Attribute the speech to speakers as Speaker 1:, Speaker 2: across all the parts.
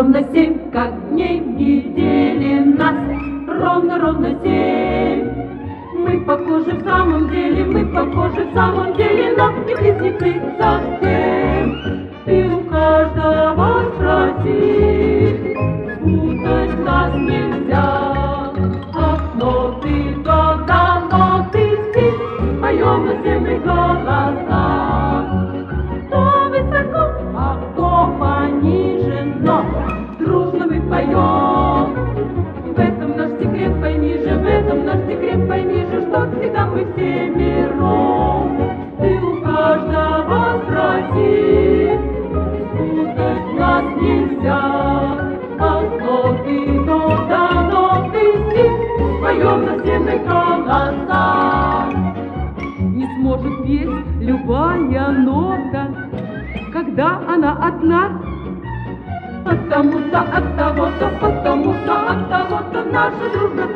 Speaker 1: ровно семь, как дней в неделе нас. Ровно-ровно семь. Мы похожи в самом деле, мы похожи в самом деле, но не близнецы совсем. И у каждого спроси, спутать нас нельзя. Что всегда мы все миром. Ты у каждого спроси, спутать нас нельзя. А но ты то да, но ты си, поем на земле голоса.
Speaker 2: Не сможет петь любая нота, когда она одна.
Speaker 1: Потому-то от того-то, потому-то от того-то наша дружба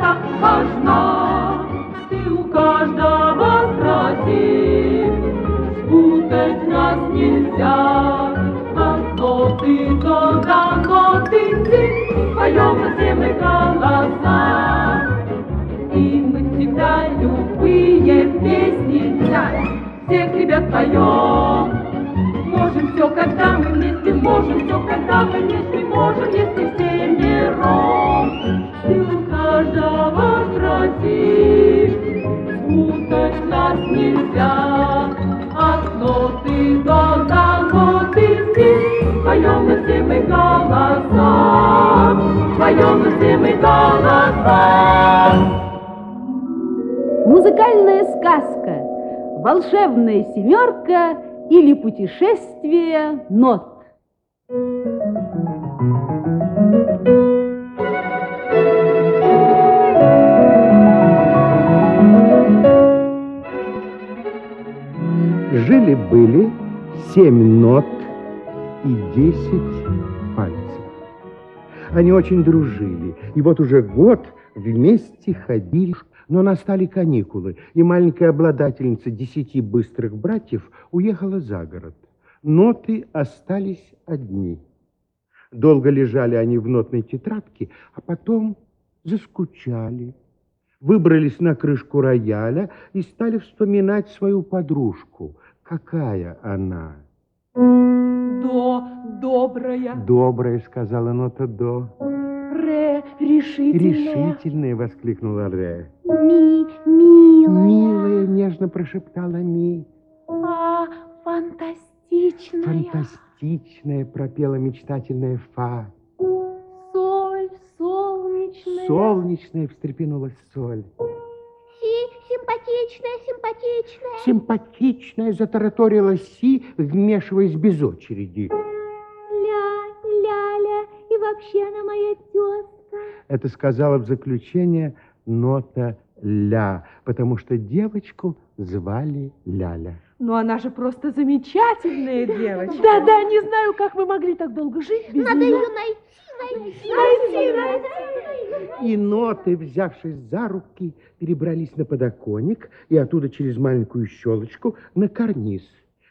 Speaker 1: спутать нас нельзя. Одно ты до, да, но ты си, поем на все мы голоса, поем на все мы голоса.
Speaker 2: Музыкальная сказка «Волшебная семерка» или «Путешествие нот».
Speaker 3: Жили-были семь нот и десять пальцев. Они очень дружили, и вот уже год вместе ходили, но настали каникулы, и маленькая обладательница десяти быстрых братьев уехала за город. Ноты остались одни. Долго лежали они в нотной тетрадке, а потом заскучали. Выбрались на крышку рояля и стали вспоминать свою подружку. Какая она?
Speaker 2: До, добрая.
Speaker 3: Добрая, сказала нота до.
Speaker 2: Ре, решительная.
Speaker 3: Решительная, воскликнула Ре.
Speaker 2: Ми, милая.
Speaker 3: Милая, нежно прошептала Ми.
Speaker 2: А, фантастичная.
Speaker 3: Фантастичная, пропела мечтательная Фа.
Speaker 2: Соль, солнечная.
Speaker 3: Солнечная, встрепенулась Соль.
Speaker 4: Си, симпатичная, симпатичная.
Speaker 3: Затараторила Си, вмешиваясь без очереди.
Speaker 4: Ля, ляля, и вообще она моя тезка.
Speaker 3: Это сказала в заключение нота Ля, потому что девочку звали Ляля.
Speaker 2: Но она же просто замечательная девочка. Да-да, не знаю, как вы могли так долго жить без
Speaker 4: Надо
Speaker 2: нее.
Speaker 4: ее найти, найти.
Speaker 2: Найти.
Speaker 3: И ноты, взявшись за руки, перебрались на подоконник и оттуда через маленькую щелочку на карниз.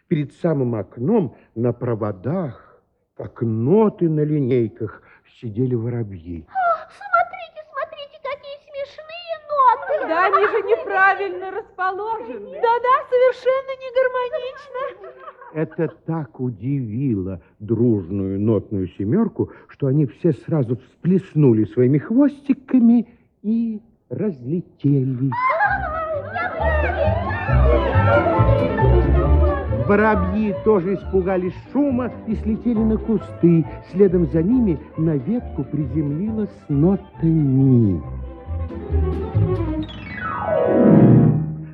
Speaker 3: Перед самым окном на проводах, как ноты на линейках, сидели воробьи.
Speaker 4: Смотрите, смотрите, какие смешные ноты.
Speaker 2: Да, они же неправильно расположены. Да-да, совершенно не гармонично.
Speaker 3: Это так удивило дружную нотную семерку, что они все сразу всплеснули своими хвостиками и разлетелись. Воробьи тоже испугались шума и слетели на кусты. Следом за ними на ветку приземлилась нота ми.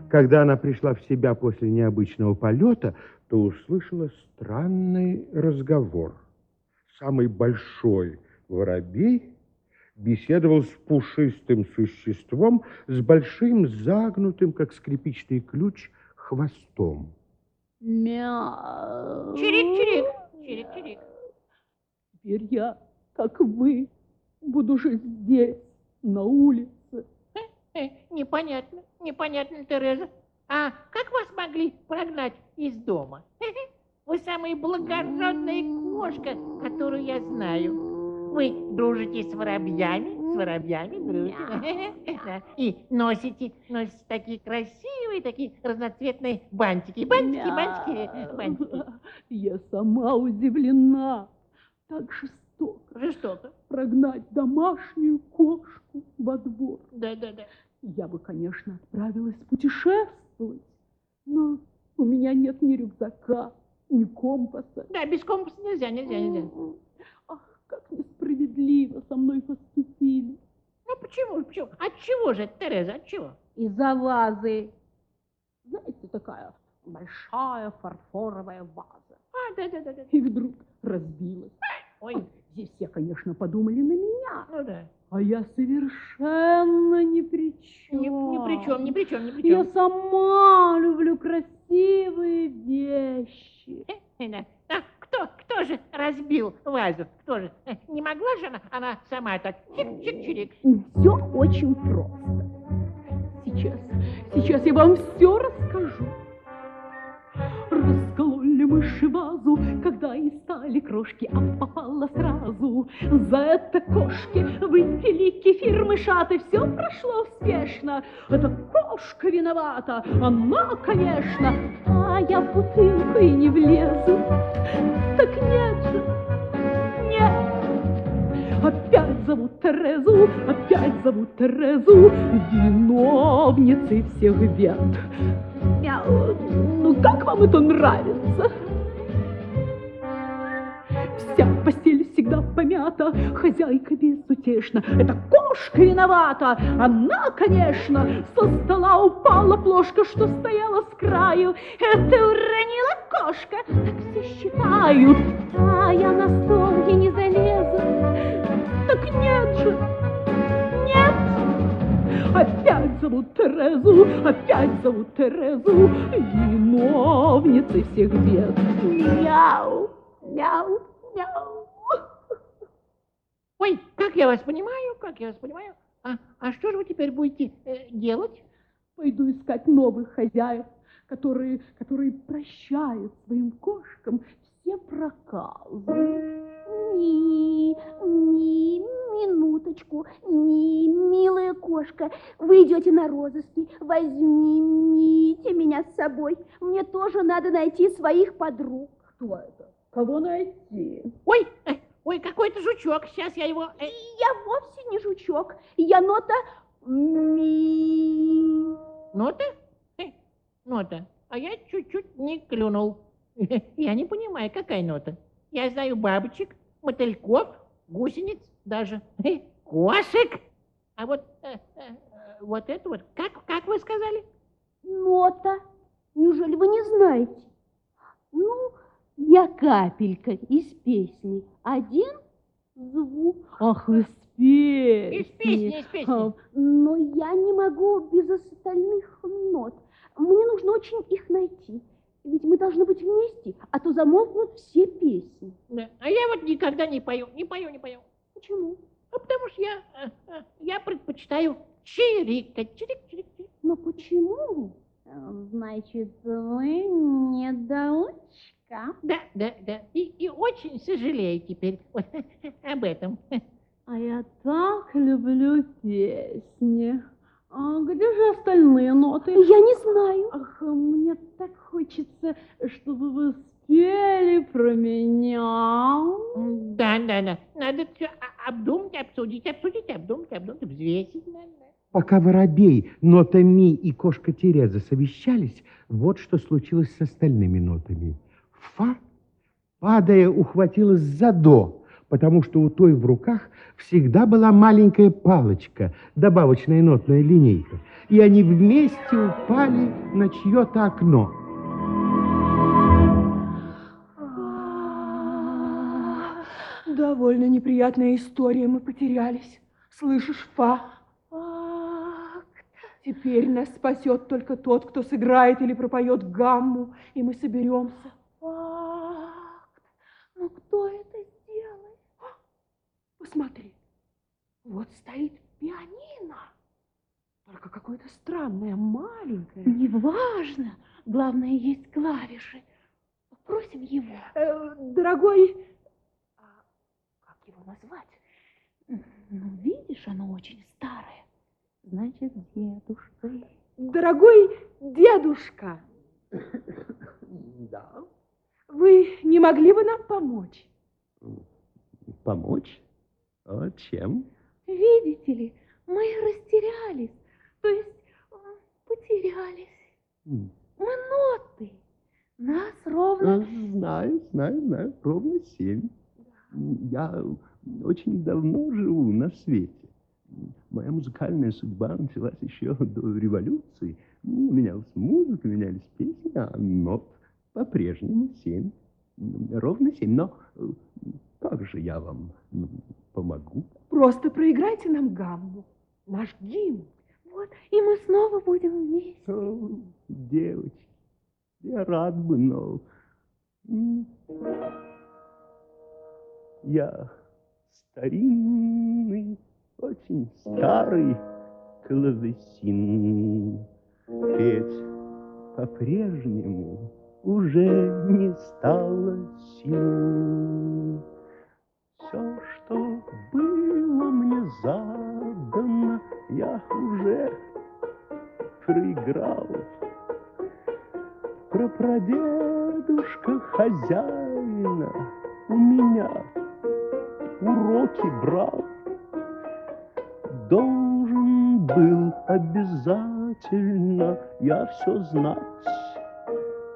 Speaker 3: Когда она пришла в себя после необычного полета, то услышала странный разговор. Самый большой воробей беседовал с пушистым существом с большим загнутым, как скрипичный ключ, хвостом.
Speaker 2: Мяу.
Speaker 4: Чирик-чирик, чирик-чирик.
Speaker 2: Теперь я, как вы, буду жить здесь, на улице.
Speaker 5: Э, непонятно, непонятно, Тереза. А как вас могли прогнать из дома? Вы самая благородная кошка, которую я знаю. Вы дружите с воробьями? С воробьями дружите? И носите, носите такие красивые, такие разноцветные бантики. Бантики, бантики, бантики.
Speaker 6: Я сама удивлена. Так жестоко
Speaker 5: Жестоко.
Speaker 6: прогнать домашнюю кошку во двор.
Speaker 5: Да, да, да.
Speaker 6: Я бы, конечно, отправилась путешествовать, но у меня нет ни рюкзака, ни компаса.
Speaker 5: Да, без компаса нельзя, нельзя, нельзя.
Speaker 6: Ах, как несправедливо со мной поступили.
Speaker 5: Ну почему, почему? От чего же, Тереза, от чего?
Speaker 6: Из-за вазы. Знаете, такая большая фарфоровая ваза.
Speaker 5: А, да, да, да, да.
Speaker 6: И вдруг разбилась.
Speaker 5: Ой,
Speaker 6: Здесь все, конечно, подумали на меня.
Speaker 5: ну да.
Speaker 6: А я совершенно ни при чем.
Speaker 5: Ни, ни при чем, ни при чем, ни при
Speaker 6: Я
Speaker 5: чем.
Speaker 6: сама люблю красивые вещи.
Speaker 5: Да. А кто, кто же разбил вазу? Кто же? Э, Не могла же она, она сама так чик-чик-чирик?
Speaker 6: Все очень просто. Сейчас, сейчас я вам все расскажу. Раскололи мыши вазу, когда и стали крошки, а попало сразу. За это кошки выпили кефир мышаты, все прошло успешно. Это кошка виновата, она, конечно, а я и не влезу. Так нет же, нет. Опять зовут Терезу, опять зовут Терезу, виновницей всех бед. Мяу. Как вам это нравится? Вся постель всегда помята, хозяйка безутешна. Это кошка виновата, она, конечно, со стола упала плошка, что стояла с краю. Это уронила кошка, так все считают. А я на стол и не залезу. Так нет же. Опять зовут Терезу, опять зовут Терезу, виновницей всех бед. Мяу, мяу, мяу.
Speaker 5: Ой, как я вас понимаю, как я вас понимаю. А, а что же вы теперь будете э, делать?
Speaker 6: Пойду искать новых хозяев, которые, которые прощают своим кошкам все проказы.
Speaker 7: Ми, ми, минуточку, ми, милая кошка, вы идете на розыски, возьмите меня с собой. Мне тоже надо найти своих подруг.
Speaker 6: Кто это? Кого найти?
Speaker 5: Ой, э, ой, какой-то жучок. Сейчас я его... э,
Speaker 7: Я вовсе не жучок, я нота ми.
Speaker 5: Нота? Э, нота. А я чуть-чуть не клюнул. Я не понимаю, какая нота. Я знаю бабочек, мотыльков, гусениц, даже кошек. А вот, э, э, вот это вот, как, как вы сказали?
Speaker 7: Нота. Неужели вы не знаете? Ну, я капелька из песни. Один звук.
Speaker 6: Ах, из песни.
Speaker 5: Из песни, из песни.
Speaker 7: Но я не могу без остальных нот. Мне нужно очень их найти. Ведь мы должны быть вместе, а то замолкнут все песни.
Speaker 5: Да. А я вот никогда не пою, не пою, не пою.
Speaker 7: Почему?
Speaker 5: А потому что я, э, э, я предпочитаю чирикать, чирик, чирик, чирик.
Speaker 7: Но почему? Значит, вы недоучка.
Speaker 5: Да, да, да. И, и очень сожалею теперь вот об этом.
Speaker 6: А я так люблю песни. А где же остальные ноты?
Speaker 7: Я не знаю.
Speaker 6: Ах, мне так хочется, чтобы вы спели про меня.
Speaker 5: Да, да, да. Надо все обдумать, обсудить, обсудить, обдумать, обдумать, взвесить надо.
Speaker 8: Пока воробей, нота ми и кошка Тереза совещались, вот что случилось с остальными нотами. Фа, падая, ухватилась за до, потому что у той в руках всегда была маленькая палочка, добавочная нотная линейка, и они вместе упали на чье-то окно.
Speaker 6: Довольно неприятная история, мы потерялись. Слышишь, Фа? Теперь нас спасет только тот, кто сыграет или пропоет гамму, и мы соберемся.
Speaker 7: Факт. Но кто?
Speaker 6: Посмотри, вот стоит пианино. Только какое-то странное, маленькое.
Speaker 7: Неважно. Главное, есть клавиши. Попросим его.
Speaker 6: Э, дорогой, а как его назвать? Ну, видишь, оно очень старое.
Speaker 5: Значит, дедушка.
Speaker 6: Дорогой дедушка,
Speaker 8: Да.
Speaker 6: вы не могли бы нам помочь?
Speaker 8: Помочь? А чем?
Speaker 6: Видите ли, мы растерялись, то есть м, потерялись. Мы ноты. Нас ровно...
Speaker 8: Знаю, знаю, знаю. Ровно семь. Я очень давно живу на свете. Моя музыкальная судьба началась еще до революции. Менялась музыка, менялись песни, а нот по-прежнему семь. Ровно семь. Но э, как же я вам м, помогу?
Speaker 6: Просто проиграйте нам гамму, наш гимн. Вот, и мы снова будем вместе.
Speaker 8: О, девочки, я рад бы, но... Я старинный, очень старый клавесин. Петь по-прежнему уже не стало сил. Все, было мне задано, я уже проиграл. Про прадедушка хозяина у меня уроки брал. Должен был обязательно я все знать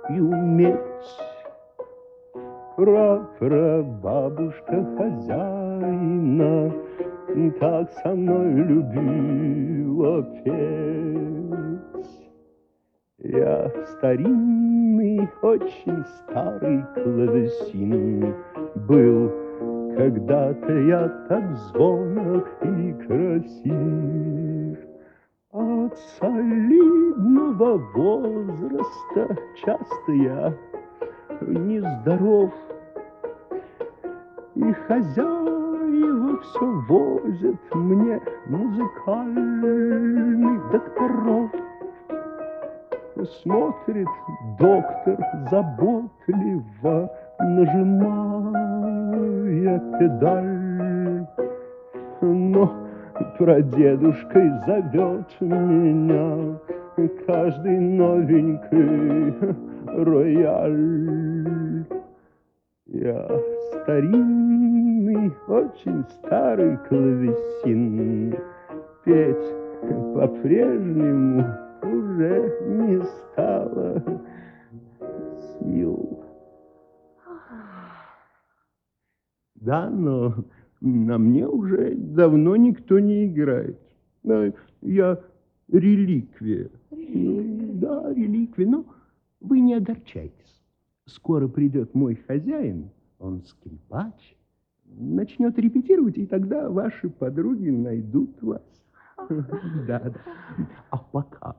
Speaker 8: и уметь. Пра-пра-бабушка хозяина так со мной любила петь. Я старинный, очень старый клавесин был. Когда-то я так звонок и красив. От солидного возраста часто я нездоров. И хозяева все возят мне музыкальных докторов. Смотрит доктор заботливо, нажимая педаль. Но прадедушкой зовет меня каждый новенький рояль. Я старинный, очень старый клавесин. Петь по-прежнему уже не стало сил. Да, но на мне уже давно никто не играет. А Я реликвия. Да, реликвия. Но вы не огорчайтесь. Скоро придет мой хозяин, он скрипач, начнет репетировать, и тогда ваши подруги найдут вас. Да, да. А пока,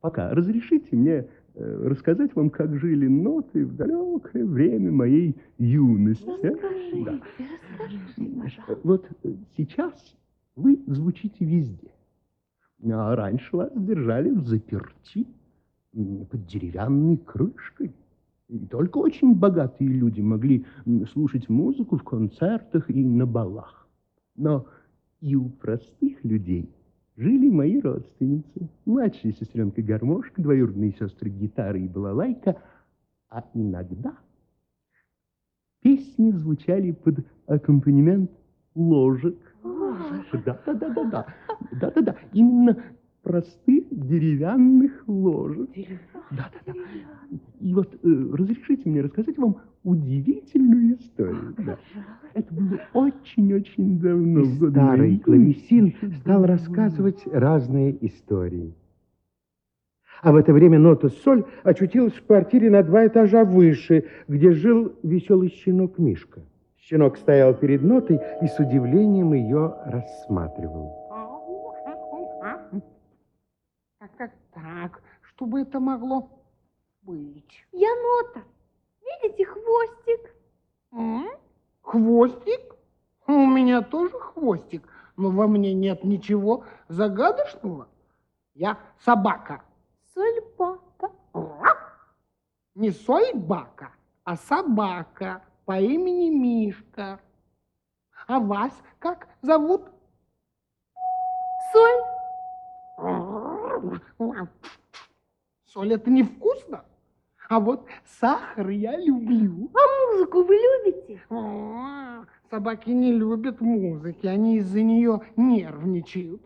Speaker 8: пока разрешите мне э, рассказать вам, как жили ноты в далекое время моей юности. а? Да.
Speaker 6: расскажите, пожалуйста.
Speaker 8: Вот э, сейчас вы звучите везде. А раньше вас держали в заперти под деревянной крышкой. И только очень богатые люди могли слушать музыку в концертах и на балах. Но и у простых людей жили мои родственницы. Младшая сестренка гармошка, двоюродные сестры гитара и балалайка. А иногда песни звучали под аккомпанемент ложек. Да, да, да, да, да. Да, да, да. Именно простых деревянных ложек. Да, да, да. И вот э, разрешите мне рассказать вам удивительную историю. Да. Это было очень-очень давно.
Speaker 3: И старый клавесин стал рассказывать разные истории. А в это время нота соль очутилась в квартире на два этажа выше, где жил веселый щенок Мишка. Щенок стоял перед нотой и с удивлением ее рассматривал.
Speaker 9: Как, как так? Что бы это могло быть?
Speaker 7: Я нота. Видите, хвостик?
Speaker 9: М? Хвостик? У меня тоже хвостик, но во мне нет ничего загадочного. Я собака.
Speaker 7: Сольпака.
Speaker 9: Не сойбака, а собака по имени Мишка. А вас как зовут? Соль это невкусно. А вот сахар я люблю.
Speaker 7: А музыку вы любите?
Speaker 9: О, собаки не любят музыки, они из-за нее нервничают.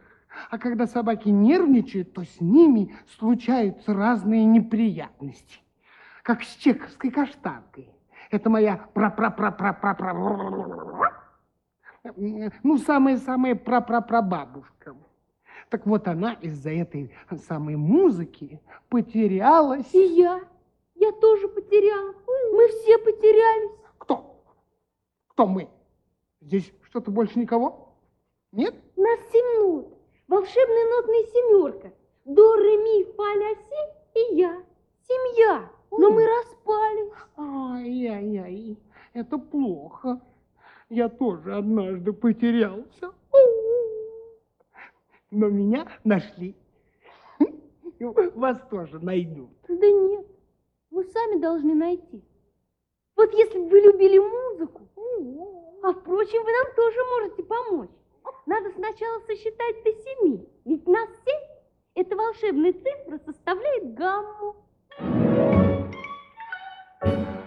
Speaker 9: А когда собаки нервничают, то с ними случаются разные неприятности. Как с чековской каштанкой. Это моя пра пра пра пра пра пра ну, самая-самая пра-пра-пра-бабушка. Так вот она из-за этой самой музыки потерялась.
Speaker 7: И я. Я тоже потеряла. Мы все потерялись.
Speaker 9: Кто? Кто мы? Здесь что-то больше никого? Нет?
Speaker 7: Нас семь нот. Волшебная нотная семерка. До, ре, ми, фа, ля, си и я. Семья. Но мы распались.
Speaker 9: Ай-яй-яй, это плохо. Я тоже однажды потерялся. Но меня нашли. Вас тоже найдут.
Speaker 7: Да нет, вы сами должны найти. Вот если бы вы любили музыку, а впрочем, вы нам тоже можете помочь. Надо сначала сосчитать до семи, ведь нас семь. Эта волшебная цифра составляет гамму.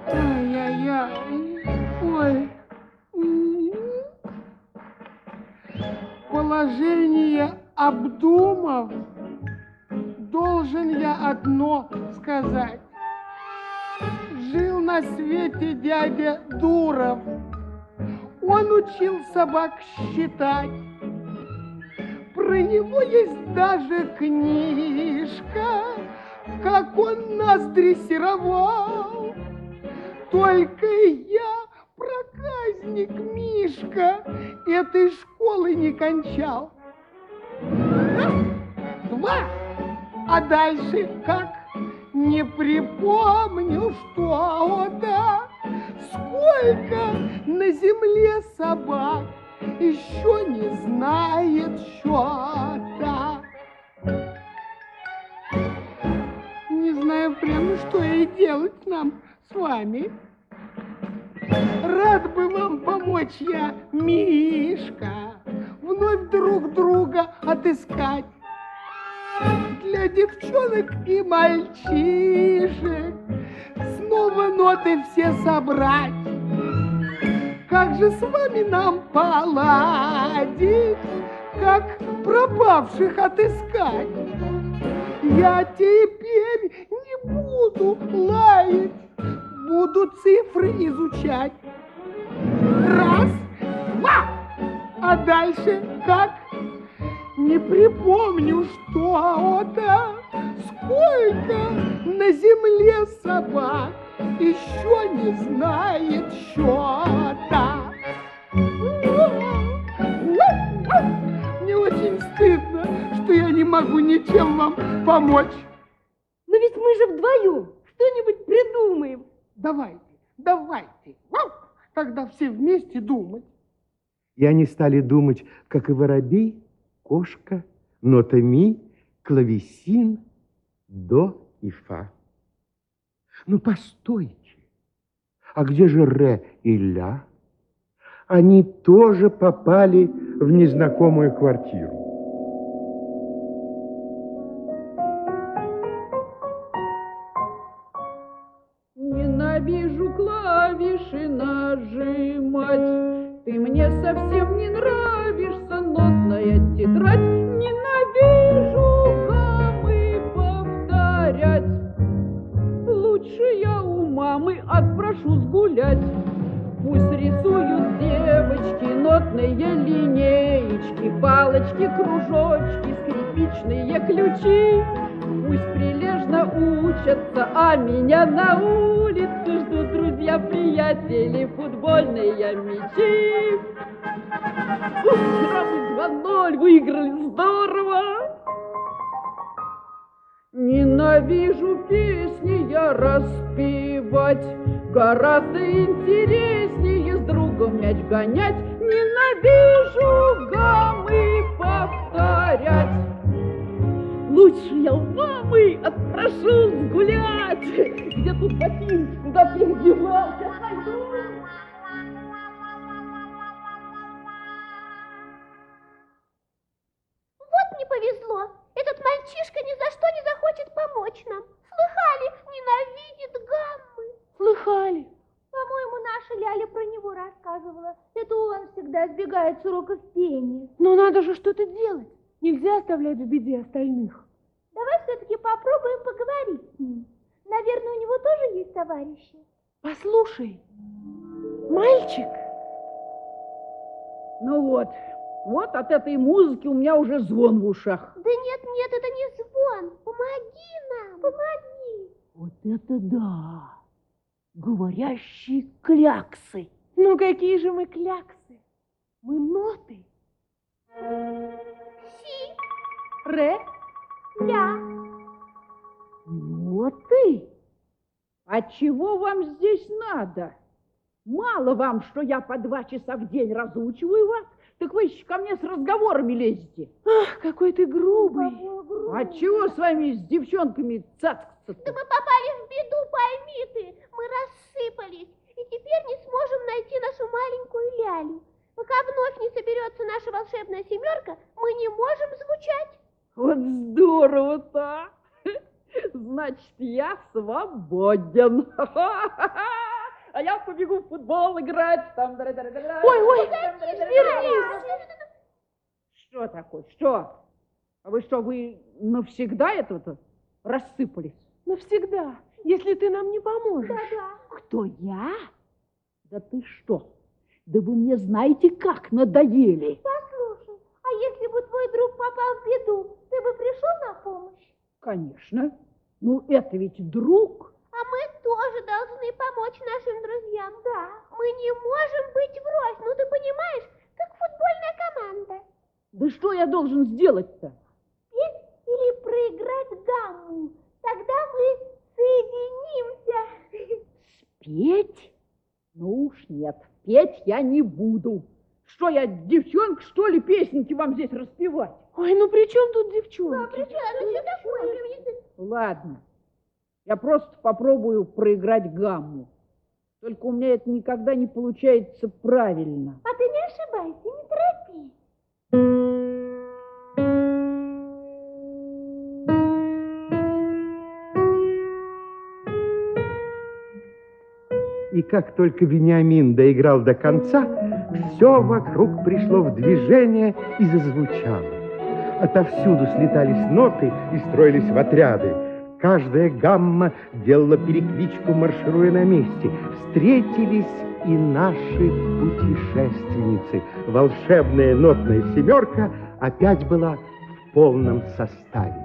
Speaker 9: Ай-яй-яй, ой. Положение обдумав, должен я одно сказать. Жил на свете дядя Дуров. Он учил собак считать. Про него есть даже книжка, как он нас дрессировал. Только я, проказник Мишка, этой школы не кончал. Два. А дальше как? Не припомню что-то. Сколько на земле собак еще не знает счета. Не знаю прямо, что и делать нам с вами. Рад бы вам помочь я, Мишка, вновь друг друга отыскать. Для девчонок и мальчишек снова ноты все собрать. Как же с вами нам поладить, как пропавших отыскать? Я теперь не буду лаять, буду цифры изучать. Раз, два, а дальше как? Не припомню что-то, сколько на земле собак еще не знает счета. Мне очень стыдно, что я не могу ничем вам помочь.
Speaker 7: Но ведь мы же вдвоем что-нибудь придумаем.
Speaker 9: Давайте, давайте. Тогда все вместе думать.
Speaker 3: И они стали думать, как и воробей, кошка, нота ми, клавесин, до и фа. Ну, постойте, а где же ре и ля? Они тоже попали в незнакомую квартиру.
Speaker 6: Кружочки, скрипичные ключи. Пусть прилежно учатся, а меня на улице ждут друзья-приятели, футбольные мячи. Ух, Вчера мы 2-0 выиграли, здорово! Ненавижу песни я распевать, Гораздо интереснее с другом мяч гонять. Ненавижу гаммы повторять. Лучше я у мамы отпрошу сгулять. Где тут ботинки, куда ты их девал? Сейчас найду.
Speaker 7: Вот не повезло.
Speaker 4: Этот мальчишка ни за что не захочет помочь нам. Слыхали, ненавидит гаммы.
Speaker 10: Слыхали?
Speaker 4: По-моему, наша Ляля про него рассказывала. Это он всегда сбегает с уроков пения.
Speaker 10: Но надо же что-то делать. Нельзя оставлять в беде остальных.
Speaker 4: Давай все-таки попробуем поговорить с ним. Наверное, у него тоже есть товарищи.
Speaker 10: Послушай, мальчик. Ну вот, вот от этой музыки у меня уже звон в ушах.
Speaker 4: Да нет, нет, это не звон. Помоги нам, помоги.
Speaker 10: Вот это да! Говорящие кляксы. Ну какие же мы кляксы? Мы ноты.
Speaker 4: Си,
Speaker 10: Ре,
Speaker 4: ля.
Speaker 10: ноты. А чего вам здесь надо? Мало вам, что я по два часа в день разучиваю вас, так вы еще ко мне с разговорами лезете. Ах, какой ты грубый. А чего с вами, с девчонками, цацкаться
Speaker 4: Да мы попали в беду, пойми ты. Мы рассыпались. И теперь не сможем найти нашу маленькую Лялю. Пока вновь не соберется наша волшебная семерка, мы не можем звучать.
Speaker 10: Вот здорово-то! а. Значит, я свободен. А я побегу в футбол играть. Там, ой, ой, Что такое? Что? А вы что, вы навсегда это-то рассыпались? Навсегда, если ты нам не поможешь.
Speaker 4: Да-да.
Speaker 10: Кто, я? Да ты что? Да вы мне знаете, как надоели.
Speaker 4: Послушай, а если бы твой друг попал в беду, ты бы пришел на помощь?
Speaker 10: Конечно. Ну, это ведь друг.
Speaker 4: А мы тоже должны помочь нашим друзьям. Да. Мы не можем быть врозь, ну ты понимаешь, как футбольная команда.
Speaker 10: Да что я должен сделать-то?
Speaker 4: Петь или проиграть гамму. Тогда мы соединимся.
Speaker 10: Петь? Ну уж нет, петь я не буду. Что я, девчонка, что ли, песенки вам здесь распевать? Ой, ну при чем тут девчонки?
Speaker 4: Причем, ну что такое?
Speaker 10: Ладно, я просто попробую проиграть гамму. Только у меня это никогда не получается правильно.
Speaker 4: А ты не ошибайся, не торопи.
Speaker 3: И как только Вениамин доиграл до конца, все вокруг пришло в движение и зазвучало. Отовсюду слетались ноты и строились в отряды. Каждая гамма делала перекличку, маршируя на месте. Встретились и наши путешественницы. Волшебная нотная семерка опять была в полном составе.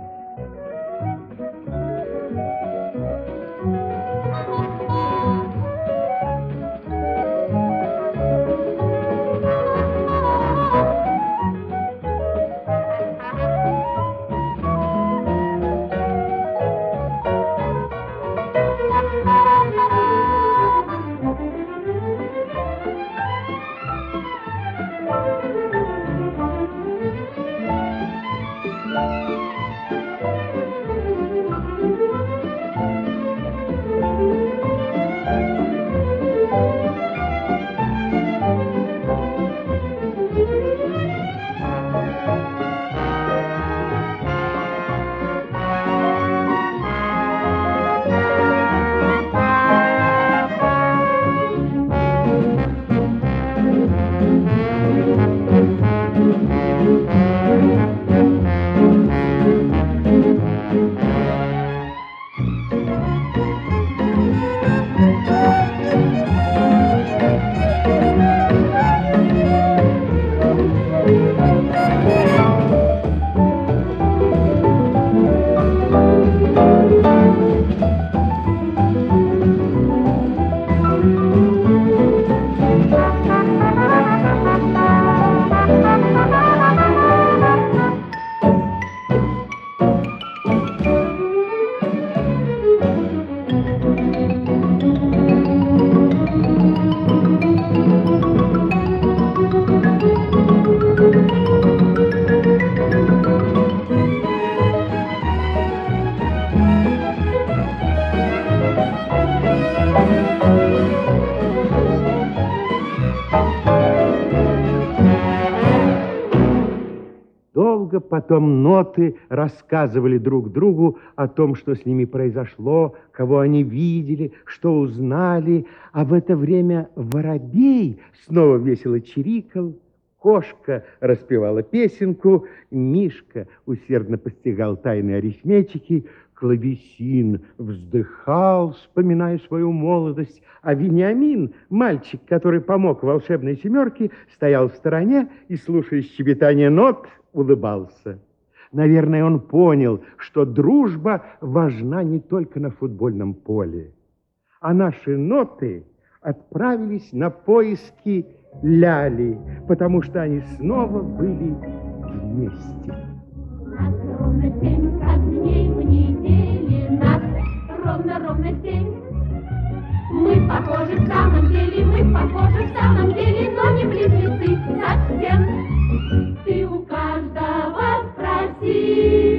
Speaker 3: Потом ноты рассказывали друг другу о том, что с ними произошло, кого они видели, что узнали. А в это время воробей снова весело чирикал, кошка распевала песенку, Мишка усердно постигал тайны арифметики, Клавесин вздыхал, вспоминая свою молодость, а Вениамин, мальчик, который помог волшебной семерке, стоял в стороне и, слушая щебетание нот, улыбался. Наверное, он понял, что дружба важна не только на футбольном поле. А наши ноты отправились на поиски Ляли, потому что они снова были вместе.
Speaker 11: Ровно семь, как дней в неделе нас, ровно-ровно семь. Мы похожи в самом деле, мы похожи в самом деле, но не близнецы совсем. Ты у каждого спроси,